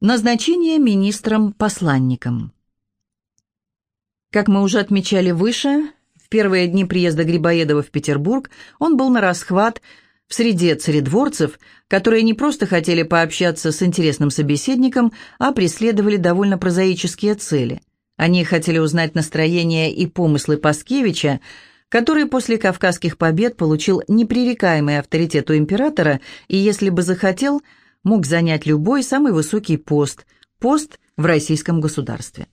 Назначение министром-посланником. Как мы уже отмечали выше, в первые дни приезда Грибоедова в Петербург он был на расхват в среде царедворцев, которые не просто хотели пообщаться с интересным собеседником, а преследовали довольно прозаические цели. Они хотели узнать настроение и помыслы Паскевича, который после Кавказских побед получил непререкаемый авторитет у императора и, если бы захотел – мог занять любой самый высокий пост – пост в российском государстве.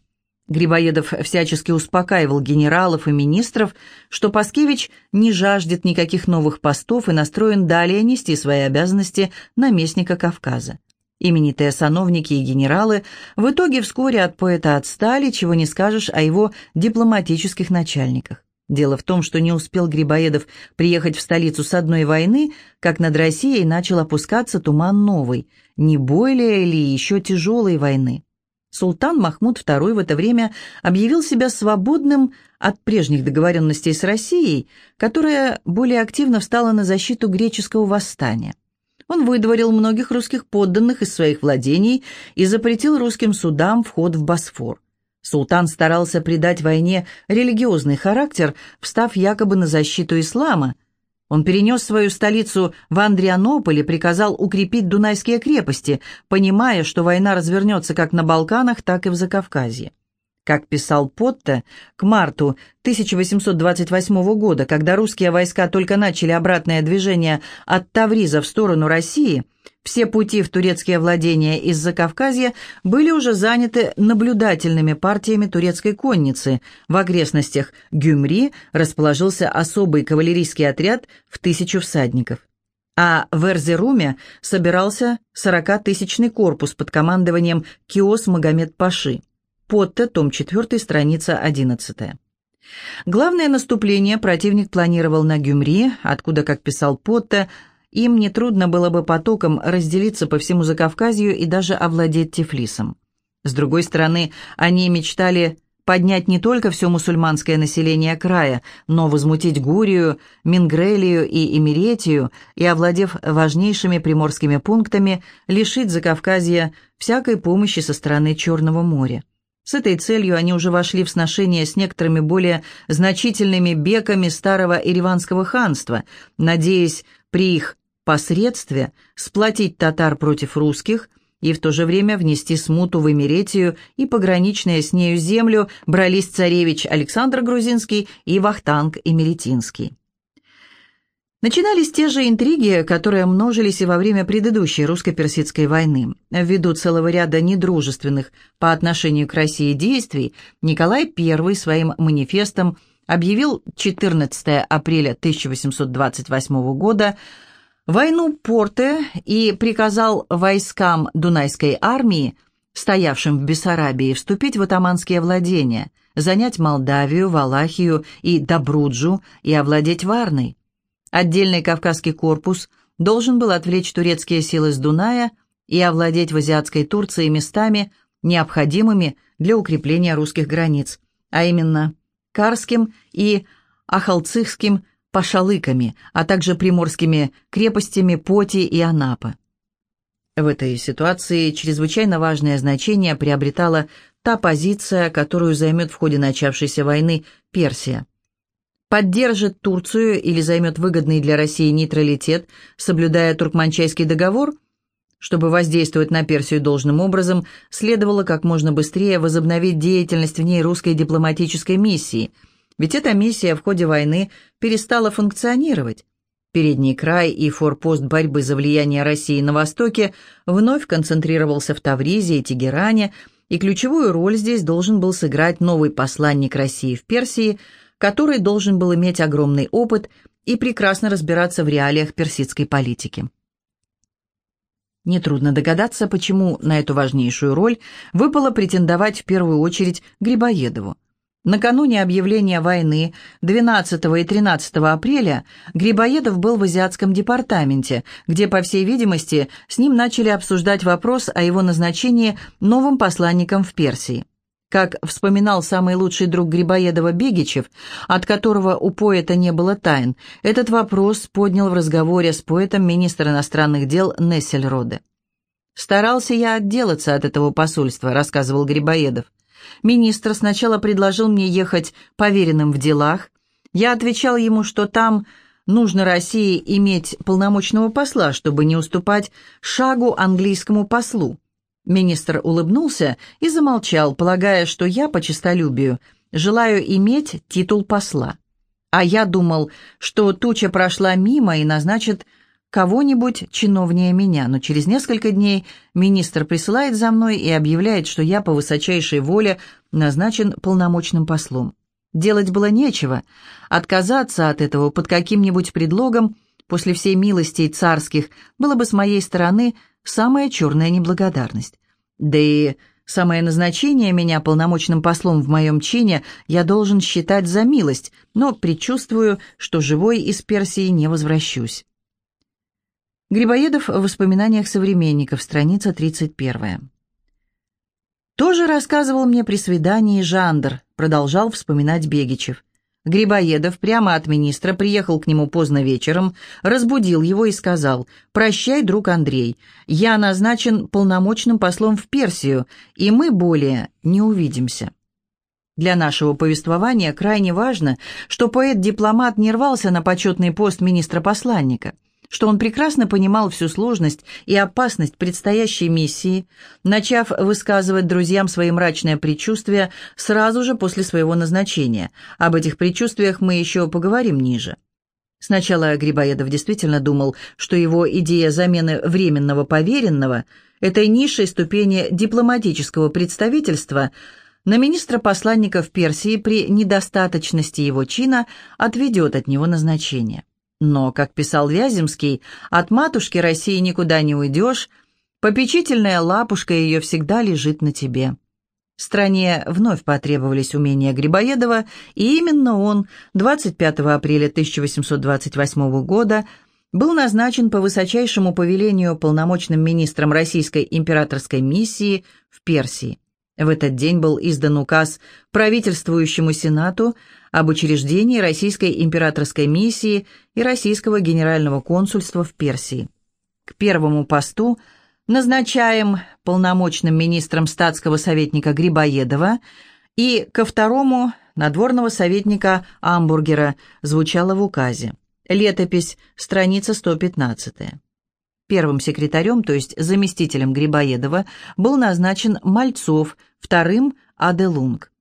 Грибоедов всячески успокаивал генералов и министров, что Паскевич не жаждет никаких новых постов и настроен далее нести свои обязанности наместника Кавказа. Именитые сановники и генералы в итоге вскоре от поэта отстали, чего не скажешь о его дипломатических начальниках. Дело в том, что не успел Грибоедов приехать в столицу с одной войны, как над Россией начал опускаться туман новой, не более ли еще тяжелой войны. Султан Махмуд II в это время объявил себя свободным от прежних договоренностей с Россией, которая более активно встала на защиту греческого восстания. Он выдворил многих русских подданных из своих владений и запретил русским судам вход в Босфор. Султан старался придать войне религиозный характер, встав якобы на защиту ислама. Он перенес свою столицу в Андрианополь и приказал укрепить Дунайские крепости, понимая, что война развернется как на Балканах, так и в Закавказье. Как писал Потте, к марту 1828 года, когда русские войска только начали обратное движение от Тавриза в сторону России – все пути в турецкие владения из Закавказья были уже заняты наблюдательными партиями турецкой конницы. В окрестностях Гюмри расположился особый кавалерийский отряд в тысячу всадников. А в Эрзеруме собирался 40-тысячный корпус под командованием Киос Магомед Паши. Потте, том 4, страница 11. Главное наступление противник планировал на Гюмри, откуда, как писал Потте, им нетрудно было бы потоком разделиться по всему Закавказью и даже овладеть Тифлисом. С другой стороны, они мечтали поднять не только все мусульманское население края, но возмутить Гурию, Мингрелию и Эмеретию и, овладев важнейшими приморскими пунктами, лишить Закавказья всякой помощи со стороны Черного моря. С этой целью они уже вошли в сношение с некоторыми более значительными беками старого Ириванского ханства, надеясь при их посредстве сплотить татар против русских и в то же время внести смуту в Эмеретию и пограничные с нею землю брались царевич Александр Грузинский и Вахтанг Эмеретинский. Начинались те же интриги, которые множились и во время предыдущей русско-персидской войны. Ввиду целого ряда недружественных по отношению к России действий, Николай I своим манифестом объявил 14 апреля 1828 года войну Порте и приказал войскам Дунайской армии, стоявшим в Бессарабии, вступить в атаманские владения, занять Молдавию, Валахию и Добруджу и овладеть Варной. Отдельный Кавказский корпус должен был отвлечь турецкие силы с Дуная и овладеть в азиатской Турции местами, необходимыми для укрепления русских границ, а именно Карским и Ахалцихским пашалыками, а также приморскими крепостями Поти и Анапа. В этой ситуации чрезвычайно важное значение приобретала та позиция, которую займет в ходе начавшейся войны Персия. Поддержит Турцию или займет выгодный для России нейтралитет, соблюдая Туркманчайский договор – чтобы воздействовать на Персию должным образом, следовало как можно быстрее возобновить деятельность в ней русской дипломатической миссии – ведь эта миссия в ходе войны перестала функционировать. Передний край и форпост борьбы за влияние России на Востоке вновь концентрировался в Тавризе и Тегеране, и ключевую роль здесь должен был сыграть новый посланник России в Персии, который должен был иметь огромный опыт и прекрасно разбираться в реалиях персидской политики. Нетрудно догадаться, почему на эту важнейшую роль выпало претендовать в первую очередь Грибоедову. Накануне объявления войны 12 и 13 апреля Грибоедов был в Азиатском департаменте, где, по всей видимости, с ним начали обсуждать вопрос о его назначении новым посланником в Персии. Как вспоминал самый лучший друг Грибоедова Бегичев, от которого у поэта не было тайн, этот вопрос поднял в разговоре с поэтом министр иностранных дел Нессельроде. «Старался я отделаться от этого посольства», — рассказывал Грибоедов. «Министр сначала предложил мне ехать поверенным в делах. Я отвечал ему, что там нужно России иметь полномочного посла, чтобы не уступать шагу английскому послу. Министр улыбнулся и замолчал, полагая, что я по честолюбию желаю иметь титул посла. А я думал, что туча прошла мимо и назначит кого-нибудь чиновнее меня, но через несколько дней министр присылает за мной и объявляет, что я по высочайшей воле назначен полномочным послом. Делать было нечего. Отказаться от этого под каким-нибудь предлогом после всей милостей царских было бы с моей стороны самая черная неблагодарность. Да и самое назначение меня полномочным послом в моем чине я должен считать за милость, но предчувствую, что живой из Персии не возвращусь. Грибоедов в воспоминаниях современников, страница 31. «Тоже рассказывал мне при свидании Жандр», продолжал вспоминать Бегичев. Грибоедов прямо от министра приехал к нему поздно вечером, разбудил его и сказал «Прощай, друг Андрей, я назначен полномочным послом в Персию, и мы более не увидимся». Для нашего повествования крайне важно, что поэт-дипломат не рвался на почетный пост министра-посланника – что он прекрасно понимал всю сложность и опасность предстоящей миссии, начав высказывать друзьям свои мрачные предчувствия сразу же после своего назначения. Об этих предчувствиях мы еще поговорим ниже. Сначала Грибоедов действительно думал, что его идея замены временного поверенного, этой низшей ступени дипломатического представительства, на министра-посланника в Персии при недостаточности его чина отведет от него назначение. Но, как писал Вяземский, от матушки России никуда не уйдешь, попечительная лапушка ее всегда лежит на тебе. Стране вновь потребовались умения Грибоедова, и именно он 25 апреля 1828 года был назначен по высочайшему повелению полномочным министром Российской императорской миссии в Персии. В этот день был издан указ правительствующему Сенату об учреждении Российской императорской миссии и Российского генерального консульства в Персии. К первому посту назначаем полномочным министром статского советника Грибоедова и ко второму надворного советника Амбургера звучало в указе. Летопись, страница 115. Первым секретарем, то есть заместителем Грибоедова, был назначен Мальцов, вторым – Аделунг.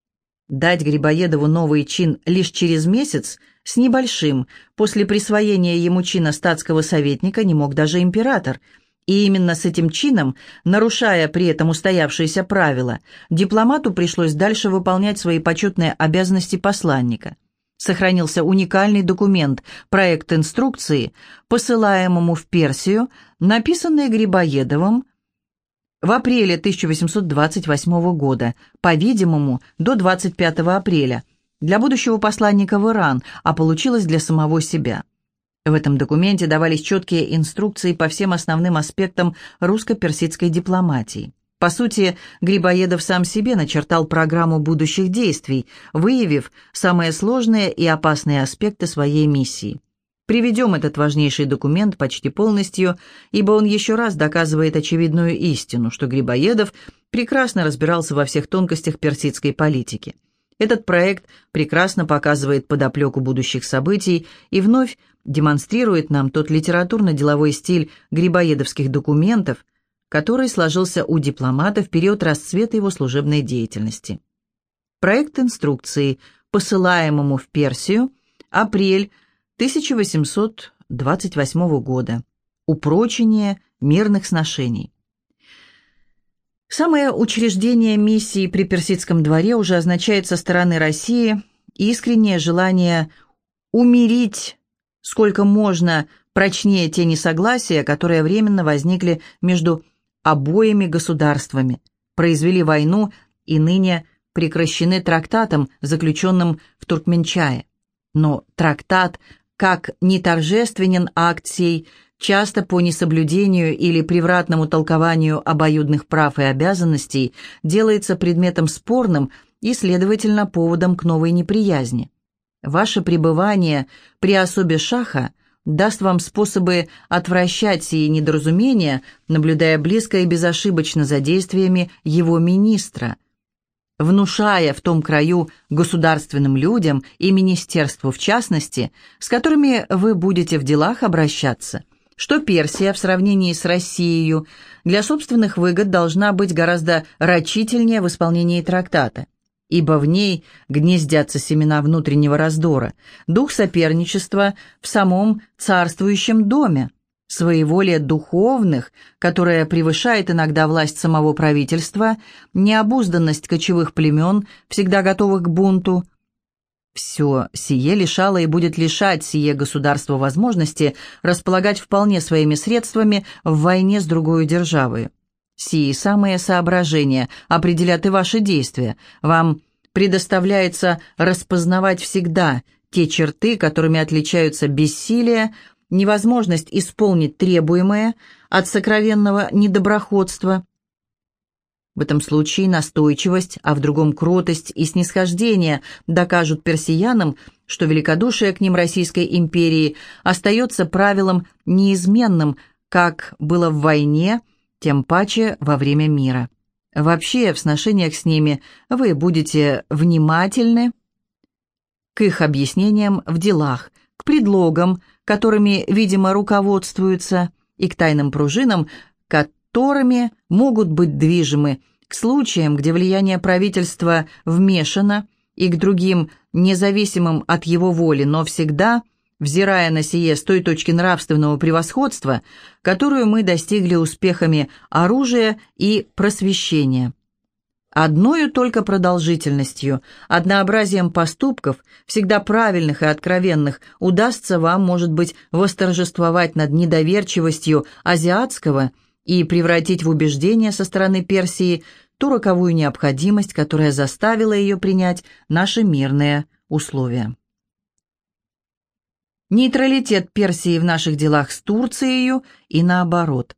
Дать Грибоедову новый чин лишь через месяц, с небольшим, после присвоения ему чина статского советника не мог даже император. И именно с этим чином, нарушая при этом устоявшиеся правила, дипломату пришлось дальше выполнять свои почетные обязанности посланника – сохранился уникальный документ, проект инструкции, посылаемому в Персию, написанный Грибоедовым в апреле 1828 года, по-видимому, до 25 апреля, для будущего посланника в Иран, а получилось для самого себя. В этом документе давались четкие инструкции по всем основным аспектам русско-персидской дипломатии. По сути, Грибоедов сам себе начертал программу будущих действий, выявив самые сложные и опасные аспекты своей миссии. Приведем этот важнейший документ почти полностью, ибо он еще раз доказывает очевидную истину, что Грибоедов прекрасно разбирался во всех тонкостях персидской политики. Этот проект прекрасно показывает подоплеку будущих событий и вновь демонстрирует нам тот литературно-деловой стиль грибоедовских документов, который сложился у дипломата в период расцвета его служебной деятельности. Проект инструкции, посылаемому в Персию, апрель 1828 года. Упрочение мирных сношений. Самое учреждение миссии при персидском дворе уже означает со стороны России искреннее желание умирить сколько можно прочнее те несогласия, которые временно возникли между обоими государствами, произвели войну и ныне прекращены трактатом, заключенным в Туркменчае. Но трактат, как не торжественен акт сей, часто по несоблюдению или превратному толкованию обоюдных прав и обязанностей делается предметом спорным и, следовательно, поводом к новой неприязни. Ваше пребывание при особе Шаха даст вам способы отвращать сие недоразумения, наблюдая близко и безошибочно за действиями его министра, внушая в том краю государственным людям и министерству в частности, с которыми вы будете в делах обращаться, что Персия в сравнении с Россией для собственных выгод должна быть гораздо рачительнее в исполнении трактата ибо в ней гнездятся семена внутреннего раздора, дух соперничества в самом царствующем доме, своеволие духовных, которое превышает иногда власть самого правительства, необузданность кочевых племен, всегда готовых к бунту. Все сие лишало и будет лишать сие государство возможности располагать вполне своими средствами в войне с другой державой. Сии самые соображения определят и ваши действия. Вам предоставляется распознавать всегда те черты, которыми отличаются бессилие, невозможность исполнить требуемое от сокровенного недоброходства. В этом случае настойчивость, а в другом кротость и снисхождение докажут персиянам, что великодушие к ним Российской империи остается правилом неизменным, как было в войне – тем паче во время мира. Вообще, в сношениях с ними вы будете внимательны к их объяснениям в делах, к предлогам, которыми, видимо, руководствуются, и к тайным пружинам, которыми могут быть движимы, к случаям, где влияние правительства вмешано, и к другим, независимым от его воли, но всегда – взирая на сие с той точки нравственного превосходства, которую мы достигли успехами оружия и просвещения. Одною только продолжительностью, однообразием поступков, всегда правильных и откровенных, удастся вам, может быть, восторжествовать над недоверчивостью азиатского и превратить в убеждение со стороны Персии ту роковую необходимость, которая заставила ее принять наши мирные условия. Нейтралитет Персии в наших делах с Турцией и наоборот.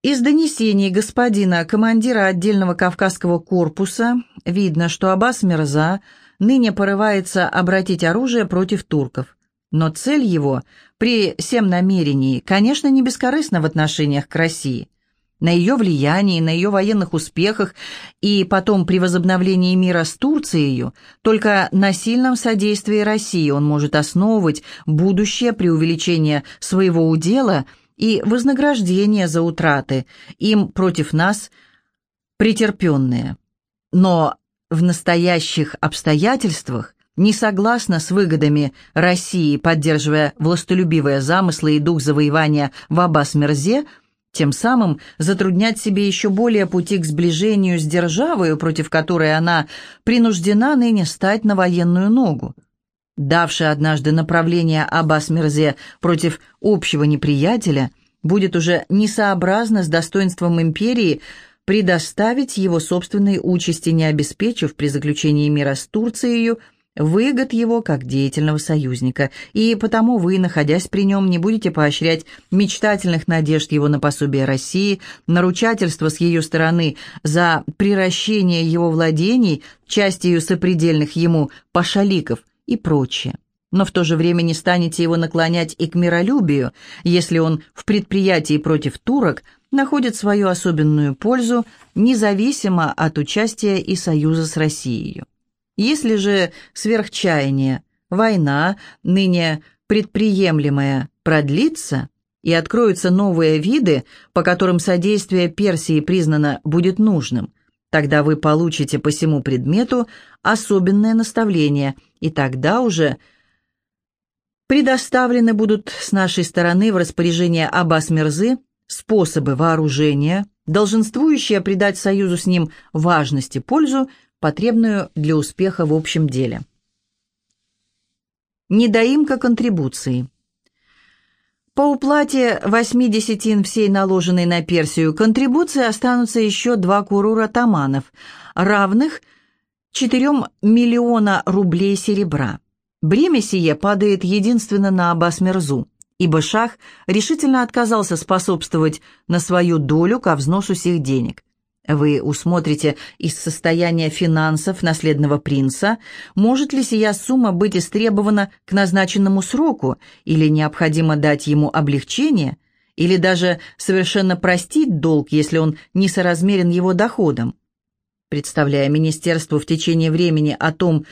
Из донесений господина командира отдельного Кавказского корпуса видно, что Аббас Мирза ныне порывается обратить оружие против турков. Но цель его при всем намерении, конечно, не бескорыстна в отношениях к России на ее влиянии, на ее военных успехах и потом при возобновлении мира с Турцией, только на сильном содействии России он может основывать будущее при увеличении своего удела и вознаграждения за утраты, им против нас претерпенные. Но в настоящих обстоятельствах не согласна с выгодами России, поддерживая властолюбивые замыслы и дух завоевания в Аббас-Мерзе – тем самым затруднять себе еще более пути к сближению с державой, против которой она принуждена ныне стать на военную ногу. Давший однажды направление Аббас-Мирзе против общего неприятеля, будет уже несообразно с достоинством империи предоставить его собственной участи, не обеспечив при заключении мира с Турцией – выгод его как деятельного союзника, и потому вы, находясь при нем, не будете поощрять мечтательных надежд его на пособие России, наручательство с ее стороны за приращение его владений, частью сопредельных ему пашаликов и прочее. Но в то же время не станете его наклонять и к миролюбию, если он в предприятии против турок находит свою особенную пользу, независимо от участия и союза с Россией. Если же сверхчаяние, война, ныне предприемлемая, продлится, и откроются новые виды, по которым содействие Персии признано будет нужным, тогда вы получите по всему предмету особенное наставление, и тогда уже предоставлены будут с нашей стороны в распоряжение Аббас Мирзы способы вооружения, долженствующие придать союзу с ним важность и пользу, потребную для успеха в общем деле. Недоимка контрибуции. По уплате 80 всей наложенной на Персию контрибуции останутся еще два курура таманов, равных 4 миллиона рублей серебра. Бремя сие падает единственно на Аббас-Мерзу, ибо шах решительно отказался способствовать на свою долю ко взносу сих денег. Вы усмотрите из состояния финансов наследного принца, может ли сия сумма быть истребована к назначенному сроку, или необходимо дать ему облегчение, или даже совершенно простить долг, если он несоразмерен его доходам. Представляя министерству в течение времени о том,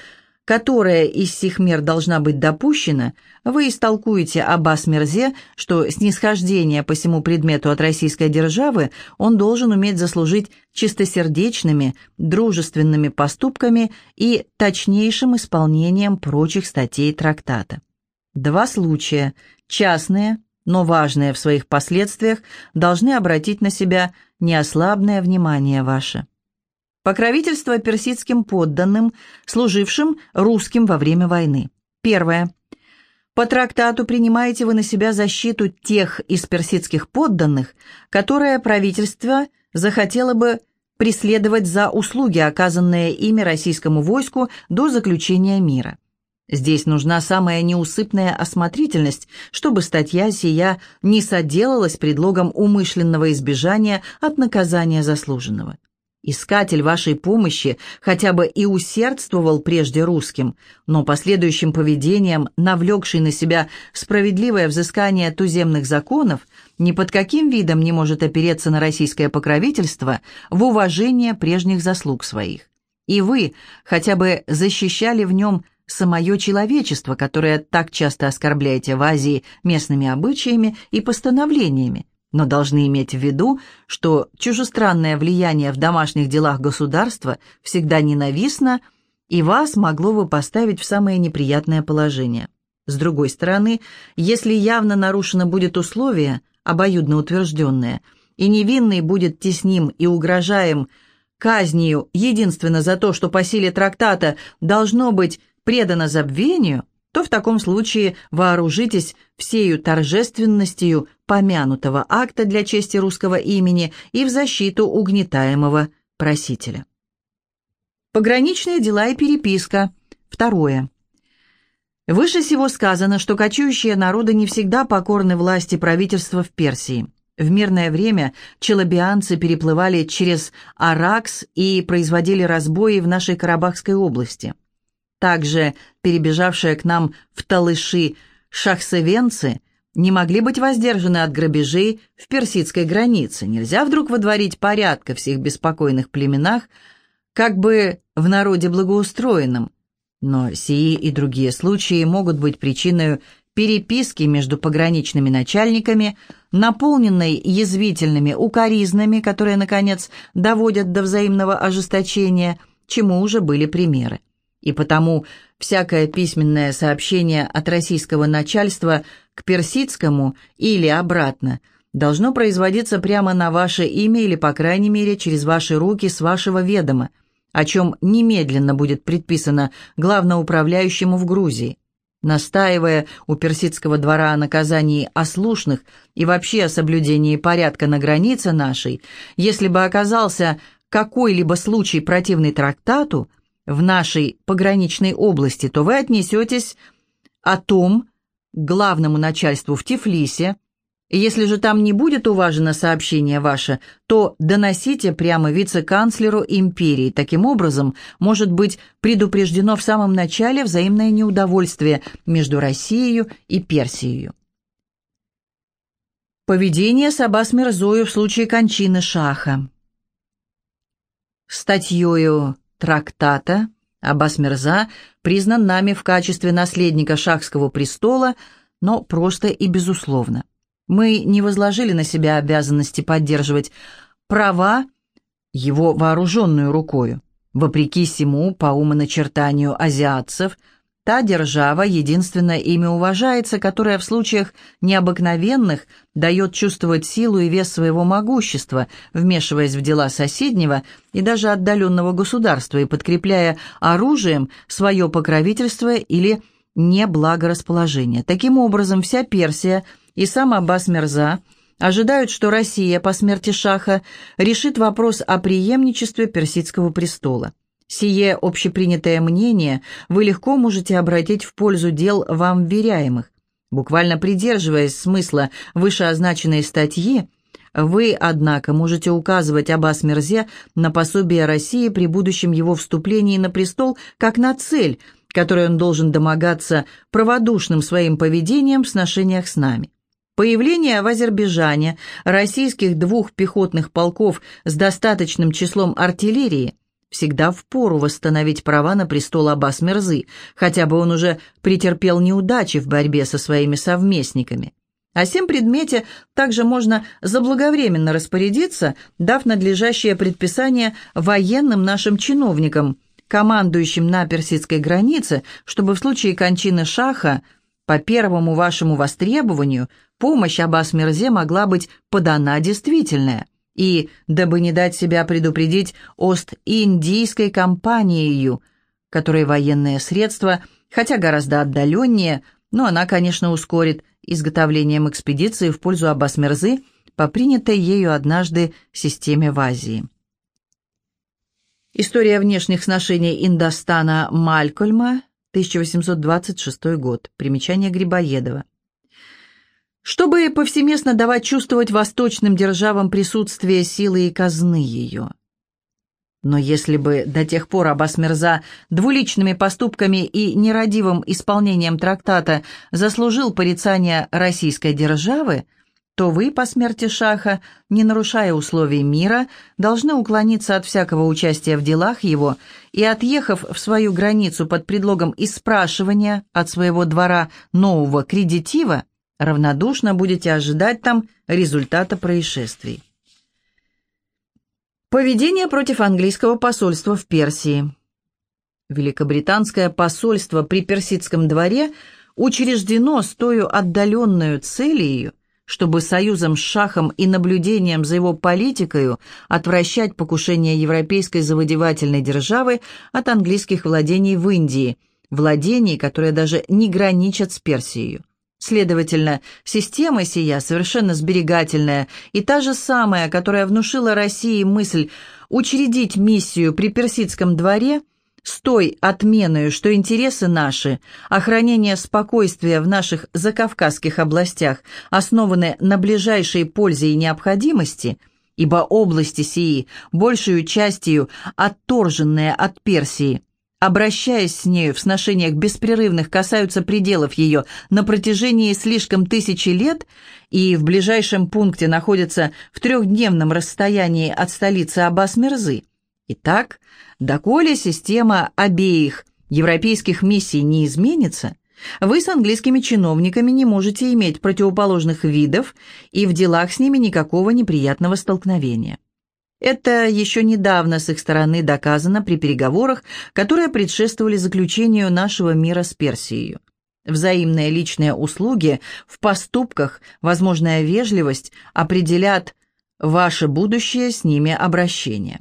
которая из сих мер должна быть допущена, вы истолкуете Аббас Мерзе, что снисхождение по всему предмету от российской державы он должен уметь заслужить чистосердечными, дружественными поступками и точнейшим исполнением прочих статей трактата. Два случая, частные, но важные в своих последствиях, должны обратить на себя неослабное внимание ваше покровительство персидским подданным, служившим русским во время войны. Первое. По трактату принимаете вы на себя защиту тех из персидских подданных, которые правительство захотело бы преследовать за услуги, оказанные ими российскому войску до заключения мира. Здесь нужна самая неусыпная осмотрительность, чтобы статья сия не соделалась предлогом умышленного избежания от наказания заслуженного. Искатель вашей помощи хотя бы и усердствовал прежде русским, но последующим поведением, навлекший на себя справедливое взыскание туземных законов, ни под каким видом не может опереться на российское покровительство в уважение прежних заслуг своих. И вы хотя бы защищали в нем самое человечество, которое так часто оскорбляете в Азии местными обычаями и постановлениями, но должны иметь в виду, что чужестранное влияние в домашних делах государства всегда ненавистно и вас могло бы поставить в самое неприятное положение. С другой стороны, если явно нарушено будет условие, обоюдно утвержденное, и невинный будет тесним и угрожаем казнью единственно за то, что по силе трактата должно быть предано забвению – то в таком случае вооружитесь всею торжественностью помянутого акта для чести русского имени и в защиту угнетаемого просителя. Пограничные дела и переписка. Второе. Выше всего сказано, что кочующие народы не всегда покорны власти правительства в Персии. В мирное время челобианцы переплывали через Аракс и производили разбои в нашей Карабахской области – также перебежавшие к нам в Талыши шахсевенцы не могли быть воздержаны от грабежей в персидской границе. Нельзя вдруг водворить порядка в всех беспокойных племенах, как бы в народе благоустроенном. Но сии и другие случаи могут быть причиной переписки между пограничными начальниками, наполненной язвительными укоризнами, которые, наконец, доводят до взаимного ожесточения, чему уже были примеры и потому всякое письменное сообщение от российского начальства к персидскому или обратно должно производиться прямо на ваше имя или, по крайней мере, через ваши руки с вашего ведома, о чем немедленно будет предписано главноуправляющему в Грузии. Настаивая у персидского двора о наказании ослушных и вообще о соблюдении порядка на границе нашей, если бы оказался какой-либо случай противный трактату – в нашей пограничной области, то вы отнесетесь о том к главному начальству в Тифлисе. Если же там не будет уважено сообщение ваше, то доносите прямо вице-канцлеру империи. Таким образом, может быть предупреждено в самом начале взаимное неудовольствие между Россией и Персией. Поведение Сабас Мирзою в случае кончины Шаха. Статьёю трактата Аббас Мирза признан нами в качестве наследника шахского престола, но просто и безусловно. Мы не возложили на себя обязанности поддерживать права его вооруженную рукою. Вопреки всему, по умоначертанию азиатцев – Та держава, единственное имя уважается, которая в случаях необыкновенных дает чувствовать силу и вес своего могущества, вмешиваясь в дела соседнего и даже отдаленного государства и подкрепляя оружием свое покровительство или неблагорасположение. Таким образом, вся Персия и сам Аббас Мерза ожидают, что Россия по смерти Шаха решит вопрос о преемничестве персидского престола. Сие общепринятое мнение вы легко можете обратить в пользу дел вам вверяемых. Буквально придерживаясь смысла вышеозначенной статьи, Вы, однако, можете указывать Аббас Мирзе на пособие России при будущем его вступлении на престол как на цель, которой он должен домогаться праводушным своим поведением в сношениях с нами. Появление в Азербайджане российских двух пехотных полков с достаточным числом артиллерии всегда впору восстановить права на престол Аббас Мирзы, хотя бы он уже претерпел неудачи в борьбе со своими совместниками. О сем предмете также можно заблаговременно распорядиться, дав надлежащее предписание военным нашим чиновникам, командующим на персидской границе, чтобы в случае кончины шаха по первому вашему востребованию помощь Аббас Мирзе могла быть подана действительная. И, дабы не дать себя предупредить Ост-Индийской компанией, которой военные средства, хотя гораздо отдаленнее, но она, конечно, ускорит изготовлением экспедиции в пользу Аббас-Мерзы по принятой ею однажды системе в Азии. История внешних сношений Индостана Малькольма, 1826 год. Примечание Грибоедова. Чтобы повсеместно давать чувствовать восточным державам присутствие силы и казны ее – но если бы до тех пор Аббас Мирза двуличными поступками и нерадивым исполнением трактата заслужил порицание российской державы, то вы, по смерти Шаха, не нарушая условий мира, должны уклониться от всякого участия в делах его и, отъехав в свою границу под предлогом испрашивания от своего двора нового кредитива, равнодушно будете ожидать там результата происшествий. Поведение против английского посольства в Персии. Великобританское посольство при персидском дворе учреждено с той отдаленную целью, чтобы союзом с шахом и наблюдением за его политикой отвращать покушение европейской завоевательной державы от английских владений в Индии, владений, которые даже не граничат с Персией. Следовательно, система сия совершенно сберегательная и та же самая, которая внушила России мысль учредить миссию при персидском дворе с той отменой, что интересы наши, охранение спокойствия в наших закавказских областях основаны на ближайшей пользе и необходимости, ибо области сии, большую частью отторженные от Персии – обращаясь с нею в сношениях беспрерывных, касаются пределов ее на протяжении слишком тысячи лет и в ближайшем пункте находятся в трехдневном расстоянии от столицы Аббас-Мирзы. Итак, доколе система обеих европейских миссий не изменится, вы с английскими чиновниками не можете иметь противоположных видов и в делах с ними никакого неприятного столкновения. Это еще недавно с их стороны доказано при переговорах, которые предшествовали заключению нашего мира с Персией. Взаимные личные услуги в поступках, возможная вежливость определят ваше будущее с ними обращение.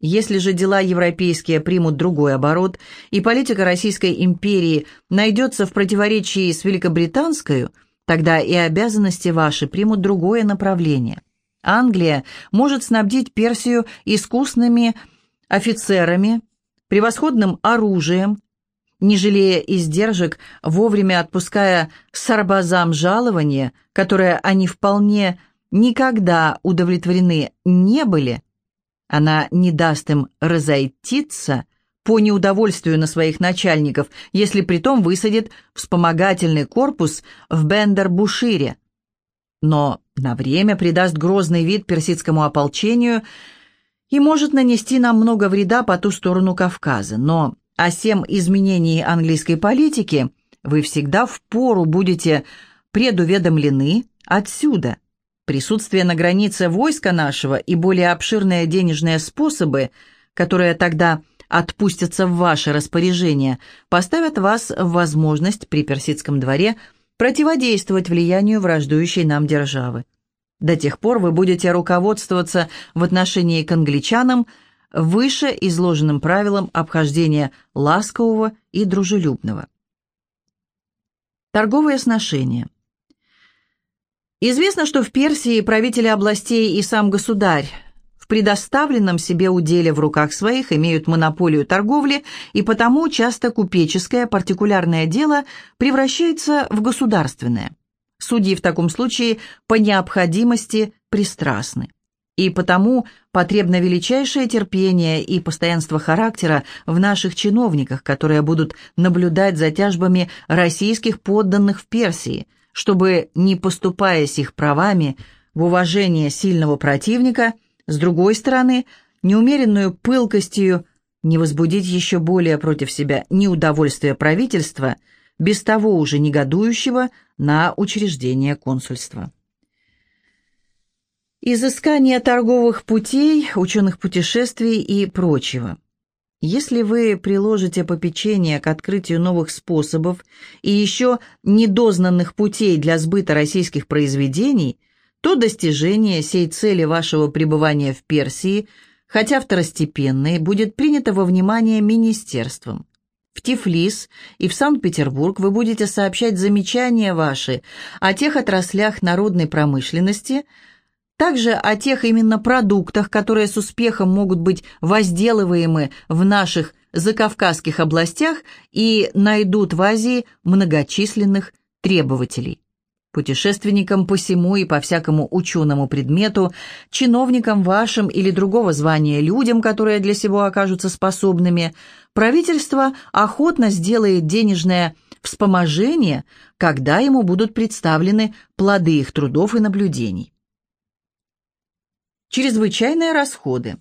Если же дела европейские примут другой оборот, и политика Российской империи найдется в противоречии с Великобританской, тогда и обязанности ваши примут другое направление – Англия может снабдить Персию искусными офицерами, превосходным оружием, не жалея издержек, вовремя отпуская сарбазам жалования, которое они вполне никогда удовлетворены не были, она не даст им разойтиться по неудовольствию на своих начальников, если притом высадит вспомогательный корпус в Бендер-Бушире. Но на время придаст грозный вид персидскому ополчению и может нанести нам много вреда по ту сторону Кавказа. Но о всем изменении английской политики вы всегда в пору будете предуведомлены отсюда. Присутствие на границе войска нашего и более обширные денежные способы, которые тогда отпустятся в ваше распоряжение, поставят вас в возможность при персидском дворе – противодействовать влиянию враждующей нам державы. До тех пор вы будете руководствоваться в отношении к англичанам выше изложенным правилам обхождения ласкового и дружелюбного. Торговые сношения. Известно, что в Персии правители областей и сам государь предоставленном себе уделе в руках своих имеют монополию торговли, и потому часто купеческое партикулярное дело превращается в государственное. Судьи в таком случае по необходимости пристрастны. И потому потребно величайшее терпение и постоянство характера в наших чиновниках, которые будут наблюдать за тяжбами российских подданных в Персии, чтобы, не поступаясь их правами в уважение сильного противника, с другой стороны, неумеренную пылкостью не возбудить еще более против себя неудовольствие правительства, без того уже негодующего на учреждение консульства. Изыскание торговых путей, ученых путешествий и прочего. Если вы приложите попечение к открытию новых способов и еще недознанных путей для сбыта российских произведений, то достижение сей цели вашего пребывания в Персии, хотя второстепенное, будет принято во внимание министерством. В Тифлис и в Санкт-Петербург вы будете сообщать замечания ваши о тех отраслях народной промышленности – также о тех именно продуктах, которые с успехом могут быть возделываемы в наших закавказских областях и найдут в Азии многочисленных требователей. Путешественникам по всему и по всякому ученому предмету, чиновникам вашим или другого звания людям, которые для сего окажутся способными, правительство охотно сделает денежное вспоможение, когда ему будут представлены плоды их трудов и наблюдений. Чрезвычайные расходы.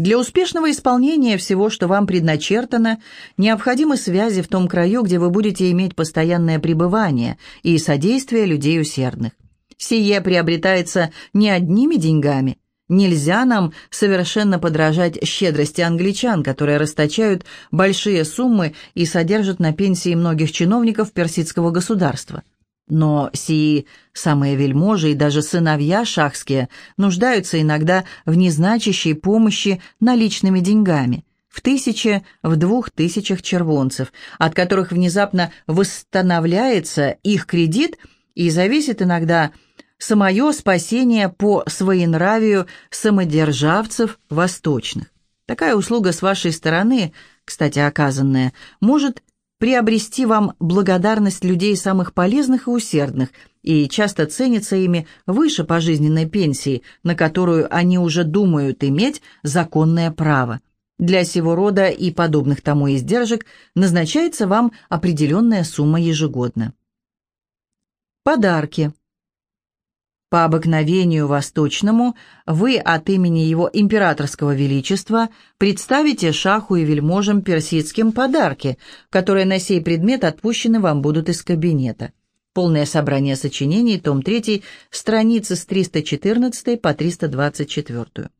Для успешного исполнения всего, что вам предначертано, необходимы связи в том краю, где вы будете иметь постоянное пребывание и содействие людей усердных. Сие приобретается не одними деньгами. Нельзя нам совершенно подражать щедрости англичан, которые расточают большие суммы и содержат на пенсии многих чиновников персидского государства. Но сии самые вельможи и даже сыновья шахские нуждаются иногда в незначащей помощи наличными деньгами, в тысяче, в двух тысячах червонцев, от которых внезапно восстанавливается их кредит и зависит иногда самое спасение по своенравию самодержавцев восточных. Такая услуга с вашей стороны, кстати, оказанная, может приобрести вам благодарность людей самых полезных и усердных, и часто ценится ими выше пожизненной пенсии, на которую они уже думают иметь законное право. Для сего рода и подобных тому издержек назначается вам определенная сумма ежегодно. Подарки. По обыкновению восточному вы от имени его императорского величества представите шаху и вельможам персидским подарки, которые на сей предмет отпущены вам будут из кабинета. Полное собрание сочинений, том 3, страницы с 314 по 324.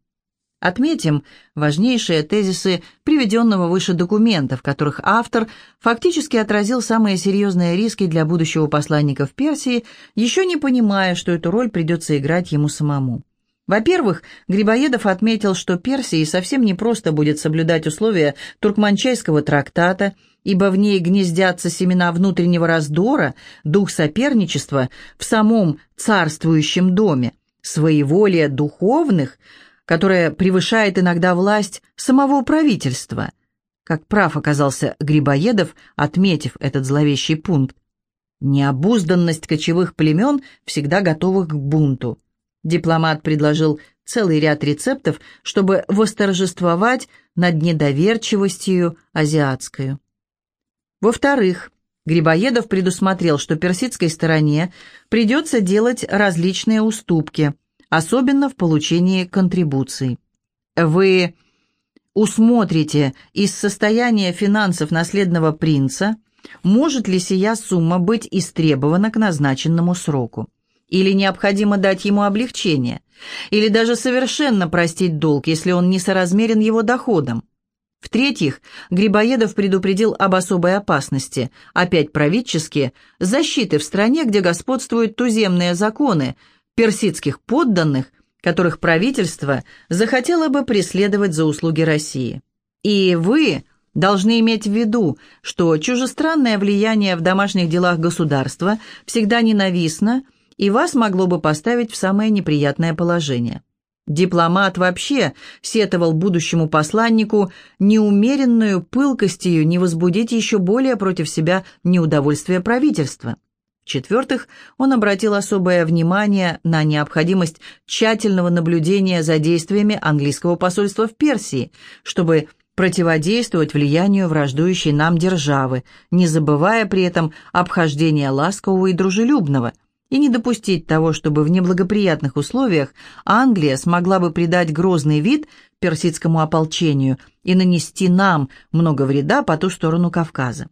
Отметим важнейшие тезисы приведенного выше документа, в которых автор фактически отразил самые серьезные риски для будущего посланника в Персии, еще не понимая, что эту роль придется играть ему самому. Во-первых, Грибоедов отметил, что Персии совсем не просто будет соблюдать условия Туркманчайского трактата, ибо в ней гнездятся семена внутреннего раздора, дух соперничества в самом царствующем доме, своеволие духовных – которая превышает иногда власть самого правительства. Как прав оказался Грибоедов, отметив этот зловещий пункт. Необузданность кочевых племен, всегда готовых к бунту. Дипломат предложил целый ряд рецептов, чтобы восторжествовать над недоверчивостью азиатскую. Во-вторых, Грибоедов предусмотрел, что персидской стороне придется делать различные уступки – особенно в получении контрибуций. Вы усмотрите из состояния финансов наследного принца, может ли сия сумма быть истребована к назначенному сроку, или необходимо дать ему облегчение, или даже совершенно простить долг, если он не соразмерен его доходам. В-третьих, Грибоедов предупредил об особой опасности, опять правительски, защиты в стране, где господствуют туземные законы, персидских подданных, которых правительство захотело бы преследовать за услуги России. И вы должны иметь в виду, что чужестранное влияние в домашних делах государства всегда ненавистно и вас могло бы поставить в самое неприятное положение. Дипломат вообще сетовал будущему посланнику неумеренную пылкостью не возбудить еще более против себя неудовольствие правительства. В-четвертых, он обратил особое внимание на необходимость тщательного наблюдения за действиями английского посольства в Персии, чтобы противодействовать влиянию враждующей нам державы, не забывая при этом обхождения ласкового и дружелюбного, и не допустить того, чтобы в неблагоприятных условиях Англия смогла бы придать грозный вид персидскому ополчению и нанести нам много вреда по ту сторону Кавказа.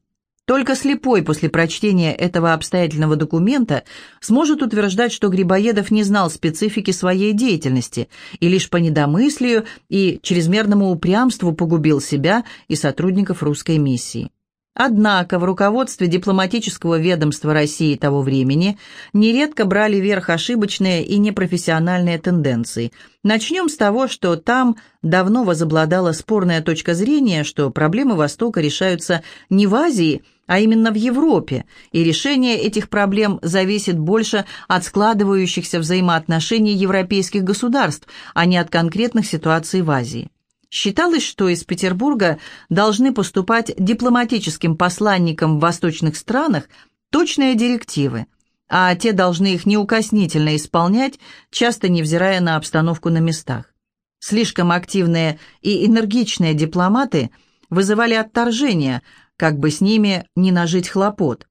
Только слепой после прочтения этого обстоятельного документа сможет утверждать, что Грибоедов не знал специфики своей деятельности и лишь по недомыслию и чрезмерному упрямству погубил себя и сотрудников русской миссии. Однако в руководстве дипломатического ведомства России того времени нередко брали верх ошибочные и непрофессиональные тенденции. Начнем с того, что там давно возобладала спорная точка зрения, что проблемы Востока решаются не в Азии, а именно в Европе, и решение этих проблем зависит больше от складывающихся взаимоотношений европейских государств, а не от конкретных ситуаций в Азии. Считалось, что из Петербурга должны поступать дипломатическим посланникам в восточных странах точные директивы, а те должны их неукоснительно исполнять, часто невзирая на обстановку на местах. Слишком активные и энергичные дипломаты вызывали отторжение, как бы с ними не нажить хлопот.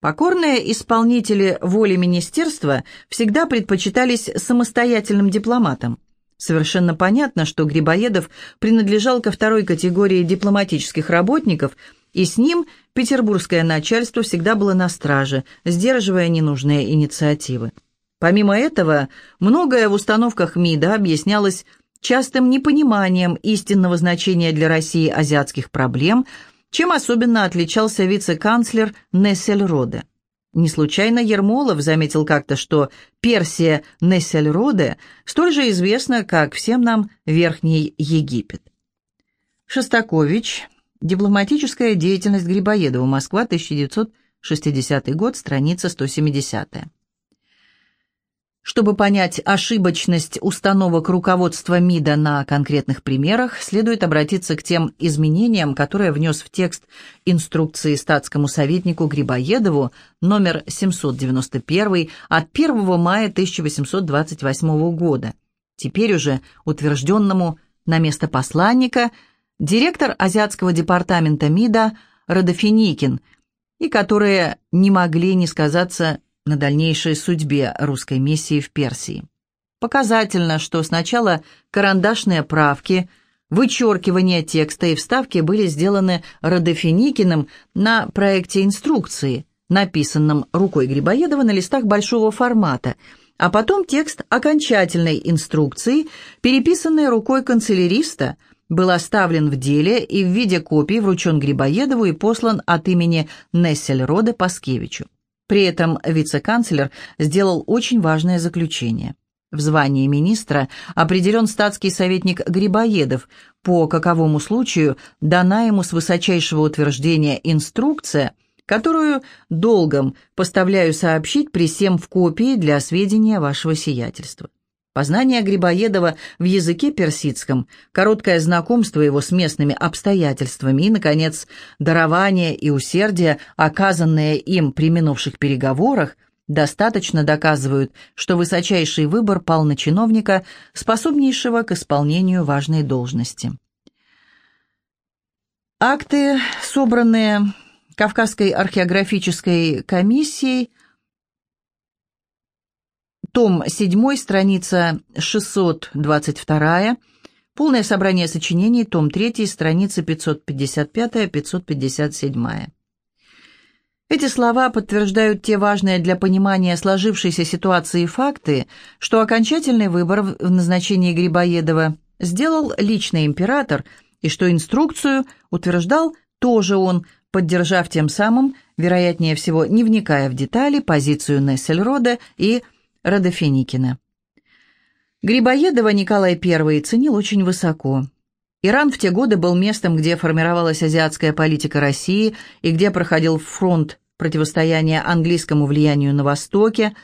Покорные исполнители воли министерства всегда предпочитались самостоятельным дипломатам. Совершенно понятно, что Грибоедов принадлежал ко второй категории дипломатических работников, и с ним петербургское начальство всегда было на страже, сдерживая ненужные инициативы. Помимо этого, многое в установках МИДа объяснялось частым непониманием истинного значения для России азиатских проблем, чем особенно отличался вице-канцлер Нессельроде. Не случайно Ермолов заметил как-то, что Персия Нессельроде столь же известна, как всем нам Верхний Египет. Шостакович. Дипломатическая деятельность Грибоедова. Москва, 1960 год, страница 170. Чтобы понять ошибочность установок руководства МИДа на конкретных примерах, следует обратиться к тем изменениям, которые внес в текст инструкции статскому советнику Грибоедову номер 791 от 1 мая 1828 года, теперь уже утвержденному на место посланника директор Азиатского департамента МИДа Родофиникин, и которые не могли не сказаться на дальнейшей судьбе русской миссии в Персии. Показательно, что сначала карандашные правки, вычеркивание текста и вставки были сделаны Родофиникиным на проекте инструкции, написанном рукой Грибоедова на листах большого формата, а потом текст окончательной инструкции, переписанный рукой канцеляриста, был оставлен в деле и в виде копий вручен Грибоедову и послан от имени Нессельрода Паскевичу. При этом вице-канцлер сделал очень важное заключение. В звании министра определен статский советник Грибоедов, по каковому случаю дана ему с высочайшего утверждения инструкция, которую долгом поставляю сообщить при всем в копии для сведения вашего сиятельства. Познание Грибоедова в языке персидском, короткое знакомство его с местными обстоятельствами и, наконец, дарование и усердие, оказанные им при минувших переговорах, достаточно доказывают, что высочайший выбор пал на чиновника, способнейшего к исполнению важной должности. Акты, собранные Кавказской археографической комиссией, том 7, страница 622, полное собрание сочинений, том 3, страница 555-557. Эти слова подтверждают те важные для понимания сложившейся ситуации факты, что окончательный выбор в назначении Грибоедова сделал личный император, и что инструкцию утверждал тоже он, поддержав тем самым, вероятнее всего, не вникая в детали, позицию Нессельрода и Нессельрода, Родофеникина. Грибоедова Николай I ценил очень высоко. Иран в те годы был местом, где формировалась азиатская политика России и где проходил фронт противостояния английскому влиянию на Востоке,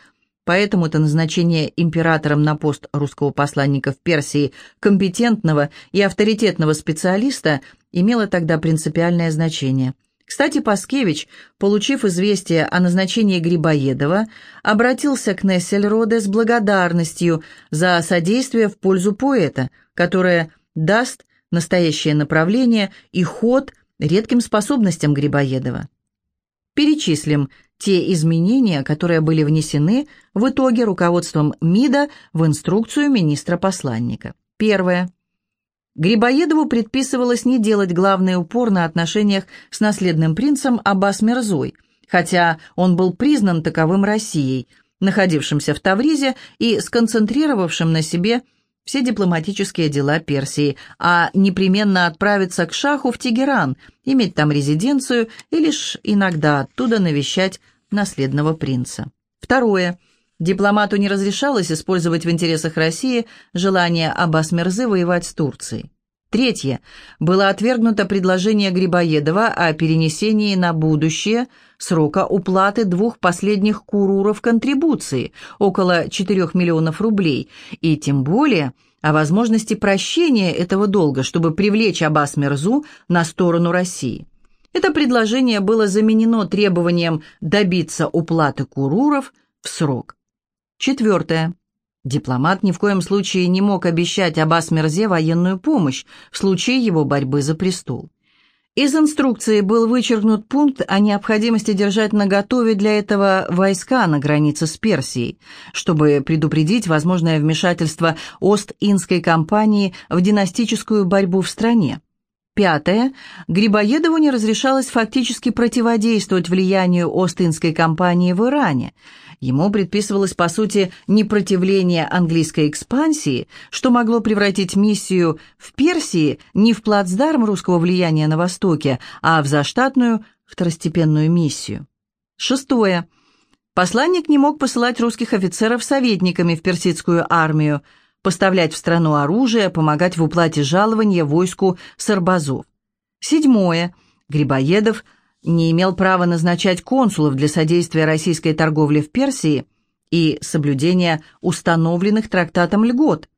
поэтому-то назначение императором на пост русского посланника в Персии компетентного и авторитетного специалиста имело тогда принципиальное значение – Кстати, Паскевич, получив известие о назначении Грибоедова, обратился к Нессельроде с благодарностью за содействие в пользу поэта, которое даст настоящее направление и ход редким способностям Грибоедова. Перечислим те изменения, которые были внесены в итоге руководством МИДа в инструкцию министра-посланника. Первое. Грибоедову предписывалось не делать главный упор на отношениях с наследным принцем Аббас Мерзой, хотя он был признан таковым Россией, находившимся в Тавризе и сконцентрировавшим на себе все дипломатические дела Персии, а непременно отправиться к шаху в Тегеран, иметь там резиденцию и лишь иногда оттуда навещать наследного принца. Второе. Дипломату не разрешалось использовать в интересах России желание Аббас Мерзы воевать с Турцией. Третье. Было отвергнуто предложение Грибоедова о перенесении на будущее срока уплаты двух последних куруров контрибуции, около 4 миллионов рублей, и тем более о возможности прощения этого долга, чтобы привлечь Аббас Мерзу на сторону России. Это предложение было заменено требованием добиться уплаты куруров в срок. Четвертое. Дипломат ни в коем случае не мог обещать Аббас Мерзе военную помощь в случае его борьбы за престол. Из инструкции был вычеркнут пункт о необходимости держать наготове для этого войска на границе с Персией, чтобы предупредить возможное вмешательство Ост-Индской компании в династическую борьбу в стране. Пятое. Грибоедову не разрешалось фактически противодействовать влиянию Ост-Индской компании в Иране – Ему предписывалось, по сути, непротивление английской экспансии, что могло превратить миссию в Персии не в плацдарм русского влияния на Востоке, а в заштатную второстепенную миссию. Шестое. Посланник не мог посылать русских офицеров советниками в персидскую армию, поставлять в страну оружие, помогать в уплате жалования войску сарбазов. Седьмое. Грибоедов – не имел права назначать консулов для содействия российской торговле в Персии и соблюдения установленных трактатом льгот.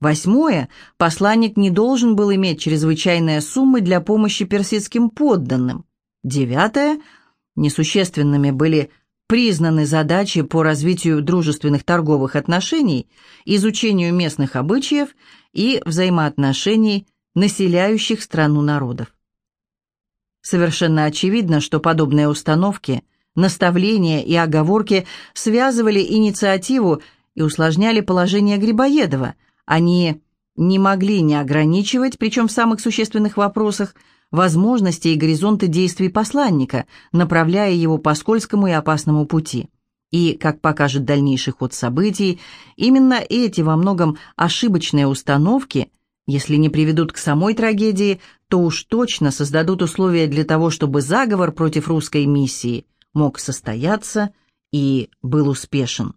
Восьмое. Посланник не должен был иметь чрезвычайные суммы для помощи персидским подданным. Девятое. Несущественными были признаны задачи по развитию дружественных торговых отношений, изучению местных обычаев и взаимоотношений населяющих страну народов. Совершенно очевидно, что подобные установки, наставления и оговорки связывали инициативу и усложняли положение Грибоедова. Они не могли не ограничивать, причем в самых существенных вопросах, возможности и горизонты действий посланника, направляя его по скользкому и опасному пути. И, как покажет дальнейший ход событий, именно эти во многом ошибочные установки – если не приведут к самой трагедии, то уж точно создадут условия для того, чтобы заговор против русской миссии мог состояться и был успешен.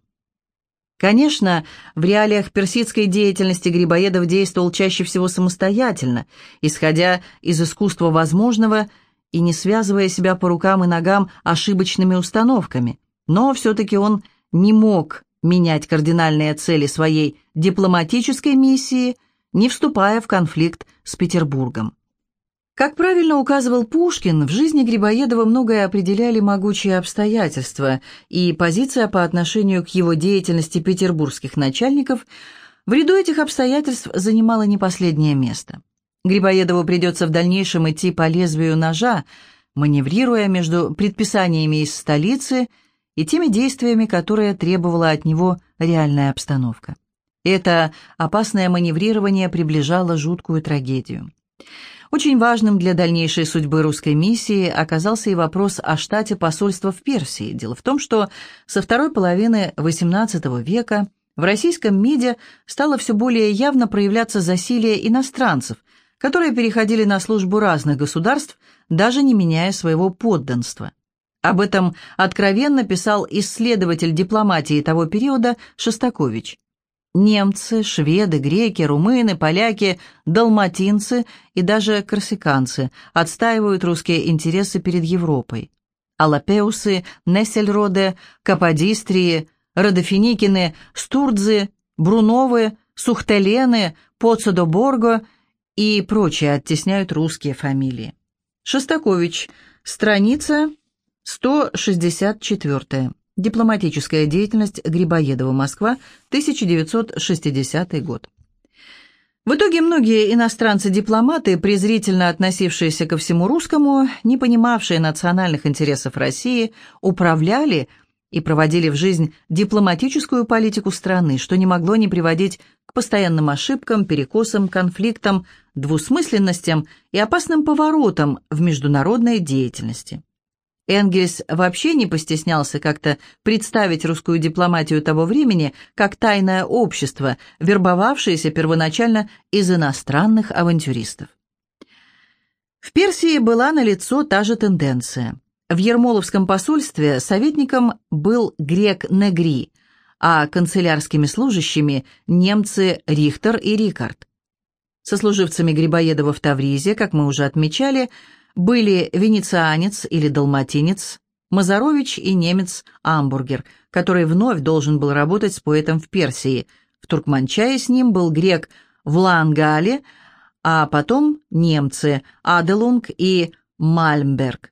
Конечно, в реалиях персидской деятельности Грибоедов действовал чаще всего самостоятельно, исходя из искусства возможного и не связывая себя по рукам и ногам ошибочными установками. Но все-таки он не мог менять кардинальные цели своей дипломатической миссии – не вступая в конфликт с Петербургом. Как правильно указывал Пушкин, в жизни Грибоедова многое определяли могучие обстоятельства, и позиция по отношению к его деятельности петербургских начальников в ряду этих обстоятельств занимала не последнее место. Грибоедову придется в дальнейшем идти по лезвию ножа, маневрируя между предписаниями из столицы и теми действиями, которые требовала от него реальная обстановка. Это опасное маневрирование приближало жуткую трагедию. Очень важным для дальнейшей судьбы русской миссии оказался и вопрос о штате посольства в Персии. Дело в том, что со второй половины XVIII века в российском МИДе стало все более явно проявляться засилие иностранцев, которые переходили на службу разных государств, даже не меняя своего подданства. Об этом откровенно писал исследователь дипломатии того периода Шостакович. Немцы, шведы, греки, румыны, поляки, далматинцы и даже корсиканцы отстаивают русские интересы перед Европой. Алапеусы, Нессельроде, Каподистрии, Родофиникины, Стурдзы, Бруновы, Сухтелены, Поцедоборго и прочие оттесняют русские фамилии. Шостакович. Страница 164. Дипломатическая деятельность Грибоедова, Москва, 1960 год. В итоге многие иностранцы-дипломаты, презрительно относившиеся ко всему русскому, не понимавшие национальных интересов России, управляли и проводили в жизнь дипломатическую политику страны, что не могло не приводить к постоянным ошибкам, перекосам, конфликтам, двусмысленностям и опасным поворотам в международной деятельности. Энгельс вообще не постеснялся как-то представить русскую дипломатию того времени как тайное общество, вербовавшееся первоначально из иностранных авантюристов. В Персии была налицо та же тенденция. В Ермоловском посольстве советником был грек Негри, а канцелярскими служащими – немцы Рихтер и Рикард. Сослуживцами Грибоедова в Тавризе, как мы уже отмечали – были венецианец или далматинец, Мазарович и немец Амбургер, который вновь должен был работать с поэтом в Персии. В Туркманчае с ним был грек Влангале, а потом немцы Аделунг и Мальмберг.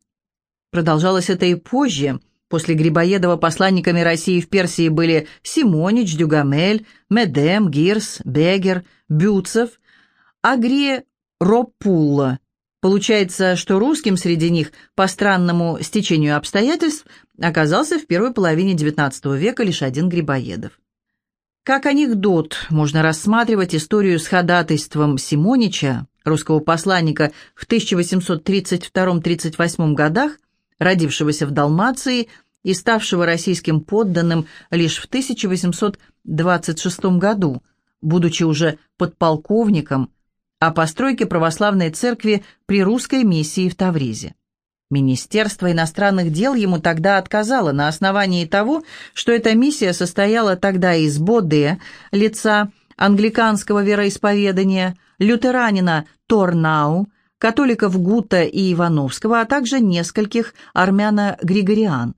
Продолжалось это и позже. После Грибоедова посланниками России в Персии были Симонич, Дюгамель, Медем, Гирс, Бегер, Бюцев, Агри Ропулла, Получается, что русским среди них, по странному стечению обстоятельств, оказался в первой половине XIX века лишь один Грибоедов. Как анекдот можно рассматривать историю с ходатайством Симонича, русского посланника в 1832-38 годах, родившегося в Далмации и ставшего российским подданным лишь в 1826 году, будучи уже подполковником о постройке православной церкви при русской миссии в Тавризе. Министерство иностранных дел ему тогда отказало на основании того, что эта миссия состояла тогда из Боде, лица англиканского вероисповедания, лютеранина Торнау, католиков Гута и Ивановского, а также нескольких армяно-григориан.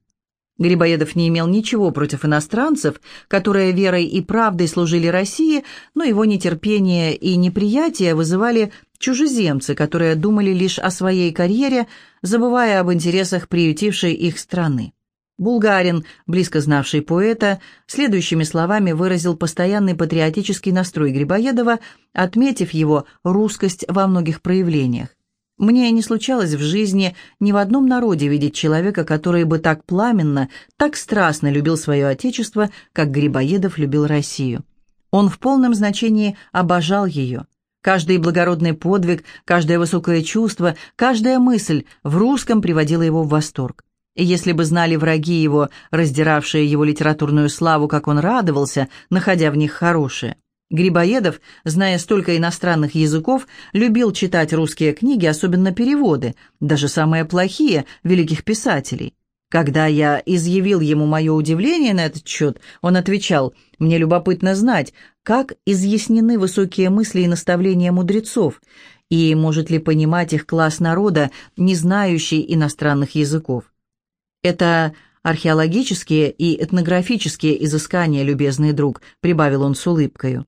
Грибоедов не имел ничего против иностранцев, которые верой и правдой служили России, но его нетерпение и неприятие вызывали чужеземцы, которые думали лишь о своей карьере, забывая об интересах приютившей их страны. Булгарин, близко знавший поэта, следующими словами выразил постоянный патриотический настрой Грибоедова, отметив его русскость во многих проявлениях. Мне не случалось в жизни ни в одном народе видеть человека, который бы так пламенно, так страстно любил свое отечество, как Грибоедов любил Россию. Он в полном значении обожал ее. Каждый благородный подвиг, каждое высокое чувство, каждая мысль в русском приводила его в восторг. И если бы знали враги его, раздиравшие его литературную славу, как он радовался, находя в них хорошее – Грибоедов, зная столько иностранных языков, любил читать русские книги, особенно переводы, даже самые плохие, великих писателей. Когда я изъявил ему мое удивление на этот счет, он отвечал, «Мне любопытно знать, как изъяснены высокие мысли и наставления мудрецов, и может ли понимать их класс народа, не знающий иностранных языков. Это археологические и этнографические изыскания, любезный друг», прибавил он с улыбкою.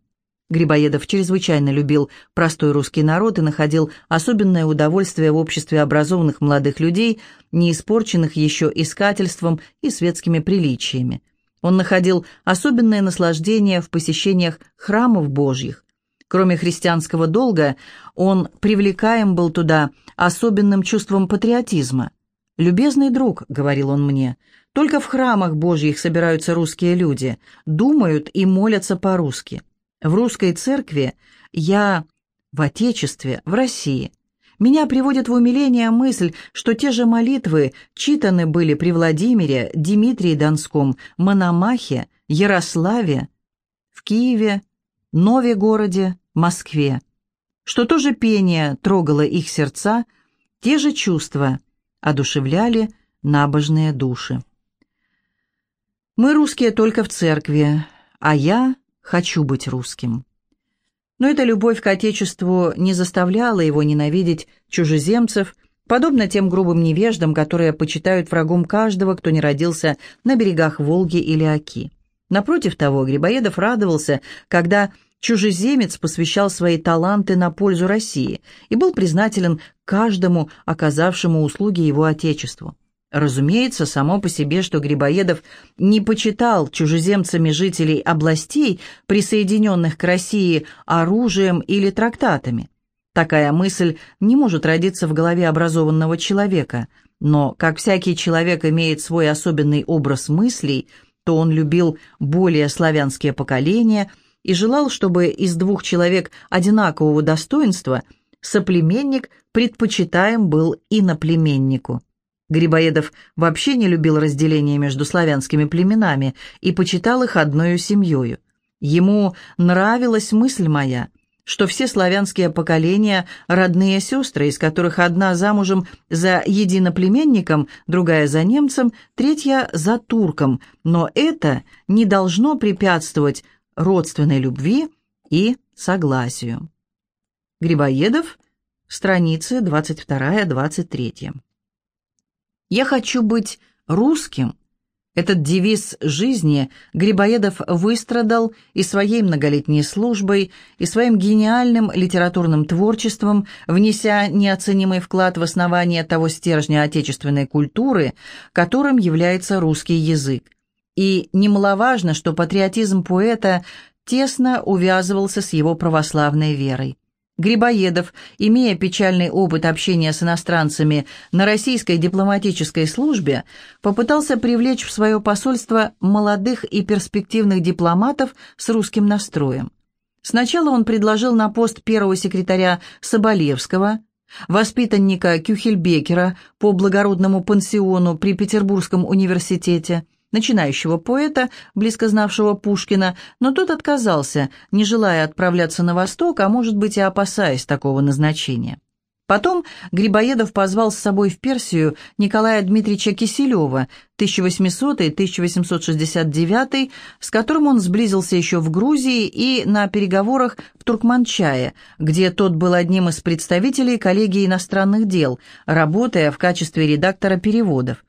Грибоедов чрезвычайно любил простой русский народ и находил особенное удовольствие в обществе образованных молодых людей, не испорченных еще искательством и светскими приличиями. Он находил особенное наслаждение в посещениях храмов Божьих. Кроме христианского долга, он привлекаем был туда особенным чувством патриотизма. «Любезный друг», — говорил он мне, — «только в храмах Божьих собираются русские люди, думают и молятся по-русски». В русской церкви я в Отечестве, в России. Меня приводит в умиление мысль, что те же молитвы читаны были при Владимире, Дмитрии Донском, Мономахе, Ярославе, в Киеве, Нове-городе, Москве. Что то же пение трогало их сердца, те же чувства одушевляли набожные души. Мы русские только в церкви, а я «хочу быть русским». Но эта любовь к Отечеству не заставляла его ненавидеть чужеземцев, подобно тем грубым невеждам, которые почитают врагом каждого, кто не родился на берегах Волги или Оки. Напротив того, Грибоедов радовался, когда чужеземец посвящал свои таланты на пользу России и был признателен каждому, оказавшему услуги его отечеству. Разумеется, само по себе, что Грибоедов не почитал чужеземцами жителей областей, присоединенных к России оружием или трактатами. Такая мысль не может родиться в голове образованного человека, но, как всякий человек имеет свой особенный образ мыслей, то он любил более славянские поколения и желал, чтобы из двух человек одинакового достоинства соплеменник предпочитаем был иноплеменнику. Грибоедов вообще не любил разделения между славянскими племенами и почитал их одной семьей. Ему нравилась мысль моя, что все славянские поколения – родные сестры, из которых одна замужем за единоплеменником, другая за немцем, третья за турком, но это не должно препятствовать родственной любви и согласию. Грибоедов, страницы 22-23. «Я хочу быть русским». Этот девиз жизни Грибоедов выстрадал и своей многолетней службой, и своим гениальным литературным творчеством, внеся неоценимый вклад в основание того стержня отечественной культуры, которым является русский язык. И немаловажно, что патриотизм поэта тесно увязывался с его православной верой. Грибоедов, имея печальный опыт общения с иностранцами на российской дипломатической службе, попытался привлечь в свое посольство молодых и перспективных дипломатов с русским настроем. Сначала он предложил на пост первого секретаря Соболевского, воспитанника Кюхельбекера по благородному пансиону при Петербургском университете – начинающего поэта, близко знавшего Пушкина, но тот отказался, не желая отправляться на восток, а может быть и опасаясь такого назначения. Потом Грибоедов позвал с собой в Персию Николая Дмитриевича Киселева, 1800-1869, с которым он сблизился еще в Грузии и на переговорах в Туркманчае, где тот был одним из представителей коллегии иностранных дел, работая в качестве редактора переводов.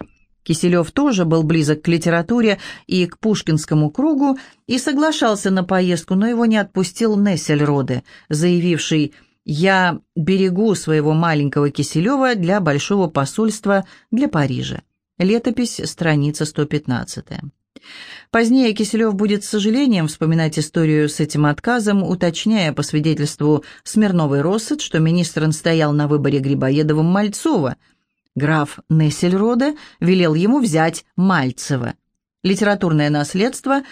Киселев тоже был близок к литературе и к пушкинскому кругу и соглашался на поездку, но его не отпустил Нессельроде, заявивший «Я берегу своего маленького Киселева для большого посольства для Парижа». Летопись, страница 115. Позднее Киселев будет с сожалением вспоминать историю с этим отказом, уточняя по свидетельству Смирновой Россет, что министр настоял на выборе Грибоедовым-Мальцова – Граф Нессельроде велел ему взять Мальцева. Литературное наследство,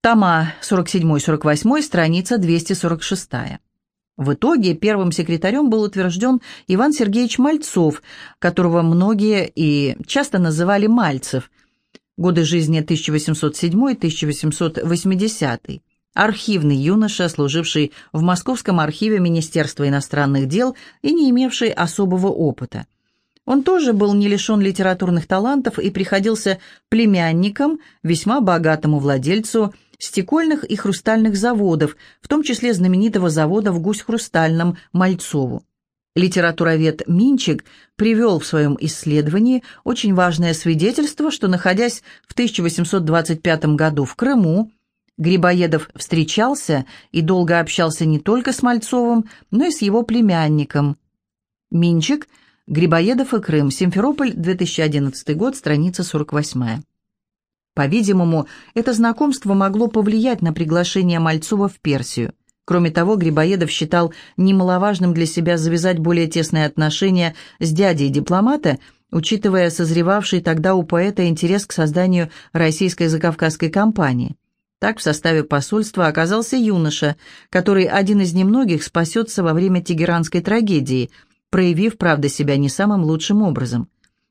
тома 47-48, страница 246. В итоге первым секретарем был утвержден Иван Сергеевич Мальцов, которого многие и часто называли Мальцев. Годы жизни 1807-1880. Архивный юноша, служивший в Московском архиве Министерства иностранных дел и не имевший особого опыта. Он тоже был не лишен литературных талантов и приходился племянником весьма богатому владельцу стекольных и хрустальных заводов, в том числе знаменитого завода в Гусь-Хрустальном Мальцову. Литературовед Минчик привел в своем исследовании очень важное свидетельство, что, находясь в 1825 году в Крыму, Грибоедов встречался и долго общался не только с Мальцовым, но и с его племянником. Минчик – Грибоедов и Крым. Симферополь, 2011 год, страница 48. По-видимому, это знакомство могло повлиять на приглашение Мальцова в Персию. Кроме того, Грибоедов считал немаловажным для себя завязать более тесные отношения с дядей дипломата, учитывая созревавший тогда у поэта интерес к созданию российской закавказской компании. Так в составе посольства оказался юноша, который один из немногих спасется во время тегеранской трагедии – проявив, правда, себя не самым лучшим образом.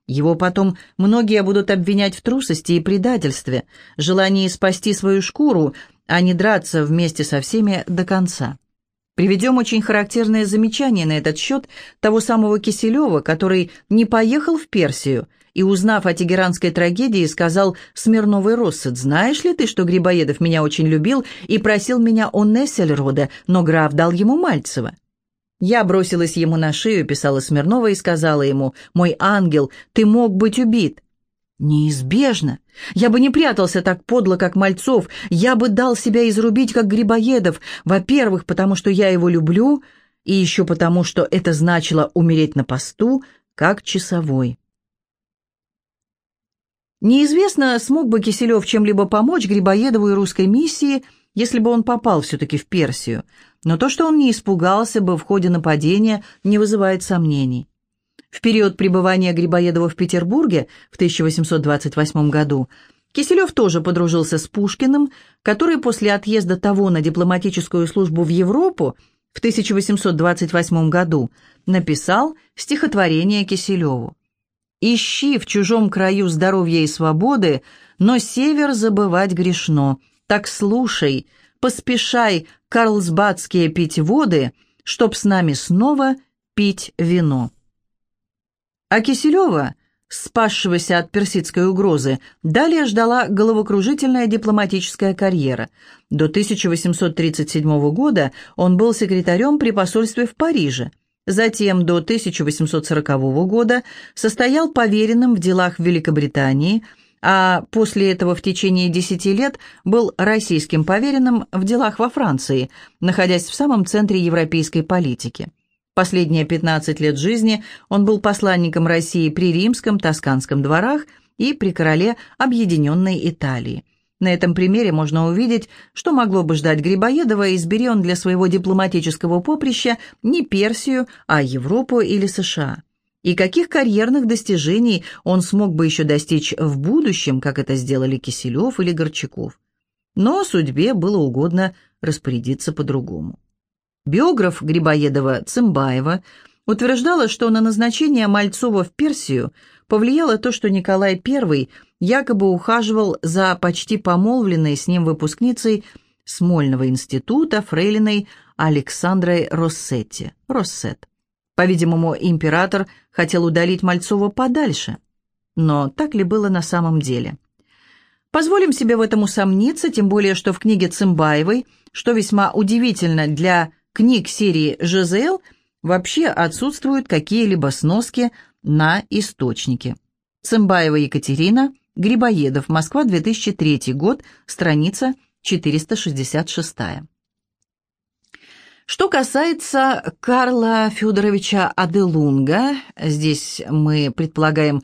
Его потом многие будут обвинять в трусости и предательстве, желании спасти свою шкуру, а не драться вместе со всеми до конца. Приведем очень характерное замечание на этот счет того самого Киселева, который не поехал в Персию и, узнав о тегеранской трагедии, сказал Смирновой Россет, «Знаешь ли ты, что Грибоедов меня очень любил и просил меня о Нессельроде, но граф дал ему Мальцева?» Я бросилась ему на шею, писала Смирнова и сказала ему, «Мой ангел, ты мог быть убит». Неизбежно. Я бы не прятался так подло, как Мальцов. Я бы дал себя изрубить, как Грибоедов. Во-первых, потому что я его люблю, и еще потому, что это значило умереть на посту, как часовой. Неизвестно, смог бы Киселев чем-либо помочь Грибоедову и русской миссии, если бы он попал все-таки в Персию, но то, что он не испугался бы в ходе нападения, не вызывает сомнений. В период пребывания Грибоедова в Петербурге в 1828 году Киселев тоже подружился с Пушкиным, который после отъезда того на дипломатическую службу в Европу в 1828 году написал стихотворение Киселеву. Ищи в чужом краю здоровья и свободы, но север забывать грешно. Так слушай, поспешай карлсбадские пить воды, чтоб с нами снова пить вино. А Киселева, спасшегося от персидской угрозы, далее ждала головокружительная дипломатическая карьера. До 1837 года он был секретарем при посольстве в Париже – Затем до 1840 года состоял поверенным в делах Великобритании, а после этого в течение 10 лет был российским поверенным в делах во Франции, находясь в самом центре европейской политики. Последние 15 лет жизни он был посланником России при римском, тосканском дворах и при короле Объединенной Италии. На этом примере можно увидеть, что могло бы ждать Грибоедова, избери он для своего дипломатического поприща не Персию, а Европу или США. И каких карьерных достижений он смог бы еще достичь в будущем, как это сделали Киселев или Горчаков. Но судьбе было угодно распорядиться по-другому. Биограф Грибоедова Цымбаева утверждала, что на назначение Мальцова в Персию повлияло то, что Николай I – якобы ухаживал за почти помолвленной с ним выпускницей Смольного института фрейлиной Александрой Россетти, Россет. По-видимому, император хотел удалить Мальцова подальше. Но так ли было на самом деле? Позволим себе в этом усомниться, тем более, что в книге Цымбаевой, что весьма удивительно для книг серии «ЖЗЛ», вообще отсутствуют какие-либо сноски на источники. Цымбаева Екатерина, Грибоедов, Москва, 2003 год, страница 466. Что касается Карла Федоровича Аделунга, здесь мы предполагаем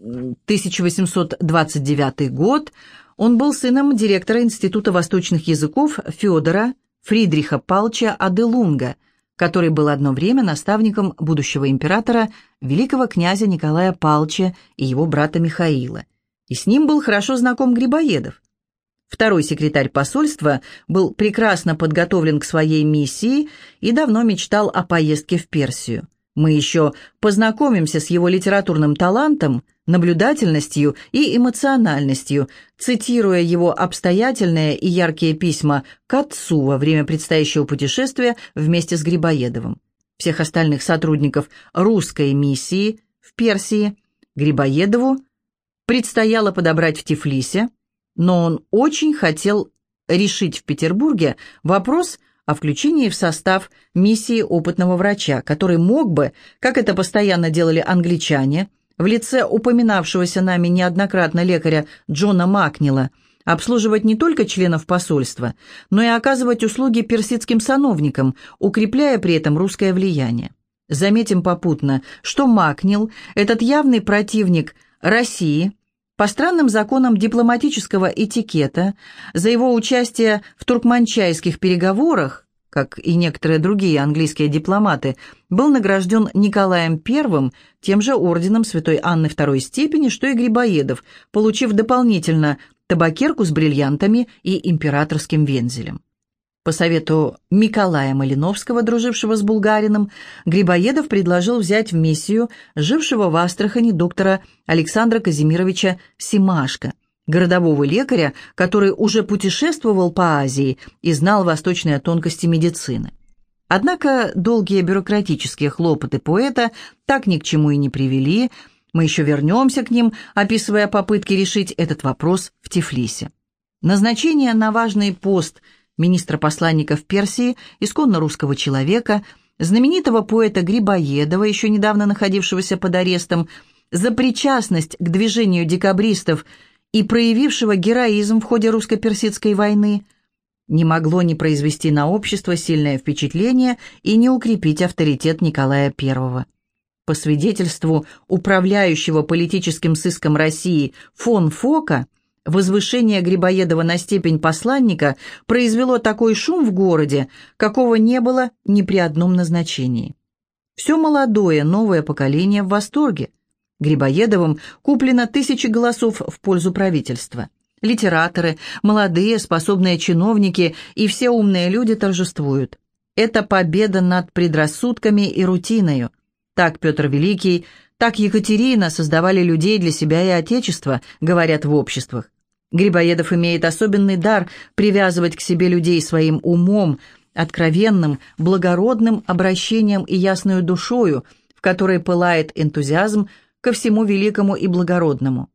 1829 год, он был сыном директора Института восточных языков Федора Фридриха Палча Аделунга, который был одно время наставником будущего императора великого князя Николая Палча и его брата Михаила – и с ним был хорошо знаком Грибоедов. Второй секретарь посольства был прекрасно подготовлен к своей миссии и давно мечтал о поездке в Персию. Мы еще познакомимся с его литературным талантом, наблюдательностью и эмоциональностью, цитируя его обстоятельные и яркие письма к отцу во время предстоящего путешествия вместе с Грибоедовым. Всех остальных сотрудников русской миссии в Персии Грибоедову предстояло подобрать в Тифлисе, но он очень хотел решить в Петербурге вопрос о включении в состав миссии опытного врача, который мог бы, как это постоянно делали англичане, в лице упоминавшегося нами неоднократно лекаря Джона Макнила, обслуживать не только членов посольства, но и оказывать услуги персидским сановникам, укрепляя при этом русское влияние. Заметим попутно, что Макнил, этот явный противник России по странным законам дипломатического этикета за его участие в туркманчайских переговорах, как и некоторые другие английские дипломаты, был награжден Николаем I тем же орденом святой Анны II степени, что и Грибоедов, получив дополнительно табакерку с бриллиантами и императорским вензелем. По совету Миколая Малиновского, дружившего с Булгарином, Грибоедов предложил взять в миссию жившего в Астрахани доктора Александра Казимировича Симашко, городового лекаря, который уже путешествовал по Азии и знал восточные тонкости медицины. Однако долгие бюрократические хлопоты поэта так ни к чему и не привели, мы еще вернемся к ним, описывая попытки решить этот вопрос в Тифлисе. Назначение на важный пост – министра-посланника в Персии, исконно русского человека, знаменитого поэта Грибоедова, еще недавно находившегося под арестом, за причастность к движению декабристов и проявившего героизм в ходе русско-персидской войны, не могло не произвести на общество сильное впечатление и не укрепить авторитет Николая I. По свидетельству управляющего политическим сыском России фон Фока, возвышение Грибоедова на степень посланника произвело такой шум в городе, какого не было ни при одном назначении. Все молодое, новое поколение в восторге. Грибоедовым куплено тысячи голосов в пользу правительства. Литераторы, молодые, способные чиновники и все умные люди торжествуют. Это победа над предрассудками и рутиною. Так Петр Великий, так Екатерина создавали людей для себя и Отечества, говорят в обществах. Грибоедов имеет особенный дар привязывать к себе людей своим умом, откровенным, благородным обращением и ясную душою, в которой пылает энтузиазм ко всему великому и благородному.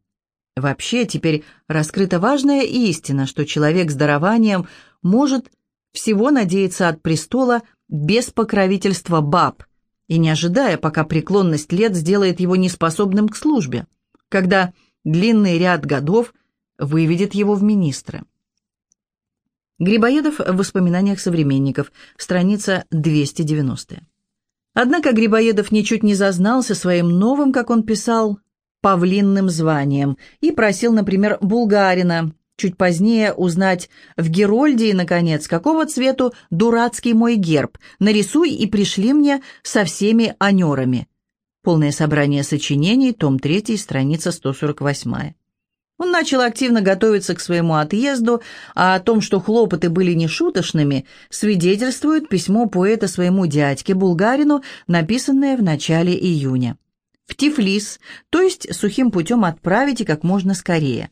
Вообще, теперь раскрыта важная истина, что человек с дарованием может всего надеяться от престола без покровительства баб и не ожидая, пока преклонность лет сделает его неспособным к службе, когда длинный ряд годов выведет его в министры. Грибоедов в воспоминаниях современников, страница 290. Однако Грибоедов ничуть не зазнался своим новым, как он писал, павлинным званием и просил, например, Булгарина чуть позднее узнать в Герольдии, наконец, какого цвету дурацкий мой герб, нарисуй и пришли мне со всеми анерами. Полное собрание сочинений, том 3, страница 148. Он начал активно готовиться к своему отъезду, а о том, что хлопоты были нешуточными, свидетельствует письмо поэта своему дядьке, булгарину, написанное в начале июня. В Тифлис, то есть сухим путем отправить и как можно скорее.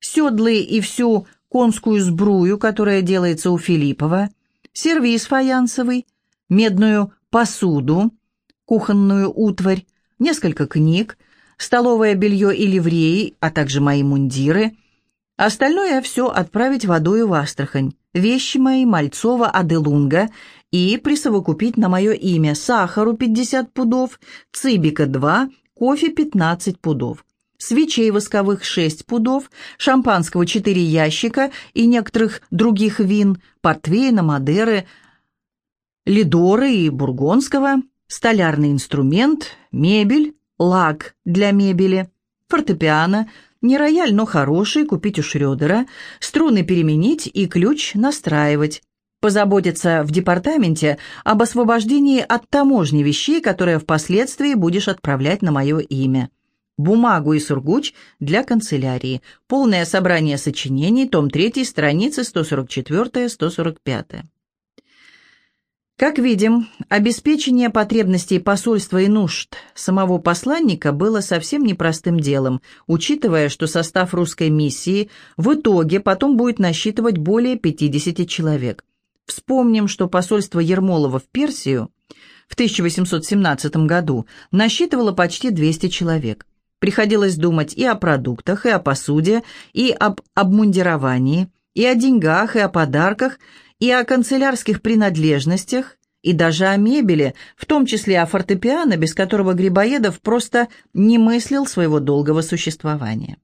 Седлы и всю конскую сбрую, которая делается у Филиппова, сервиз фаянсовый, медную посуду, кухонную утварь, несколько книг, столовое белье и ливреи, а также мои мундиры. Остальное все отправить водою в Астрахань, вещи мои Мальцова Аделунга. И присовокупить на мое имя сахару 50 пудов, цибика 2, кофе 15 пудов, свечей восковых 6 пудов, шампанского 4 ящика и некоторых других вин, портвейна, мадеры, лидоры и бургонского, столярный инструмент, мебель, лак для мебели, фортепиано, не рояль, но хороший, купить у Шрёдера, струны переменить и ключ настраивать. Позаботиться в департаменте об освобождении от таможни вещей, которые впоследствии будешь отправлять на мое имя. Бумагу и сургуч для канцелярии. Полное собрание сочинений, том 3, страницы 144-145. Как видим, обеспечение потребностей посольства и нужд самого посланника было совсем непростым делом, учитывая, что состав русской миссии в итоге потом будет насчитывать более 50 человек. Вспомним, что посольство Ермолова в Персию в 1817 году насчитывало почти 200 человек. Приходилось думать и о продуктах, и о посуде, и об обмундировании, и о деньгах, и о подарках, и о канцелярских принадлежностях, и даже о мебели, в том числе о фортепиано, без которого Грибоедов просто не мыслил своего долгого существования.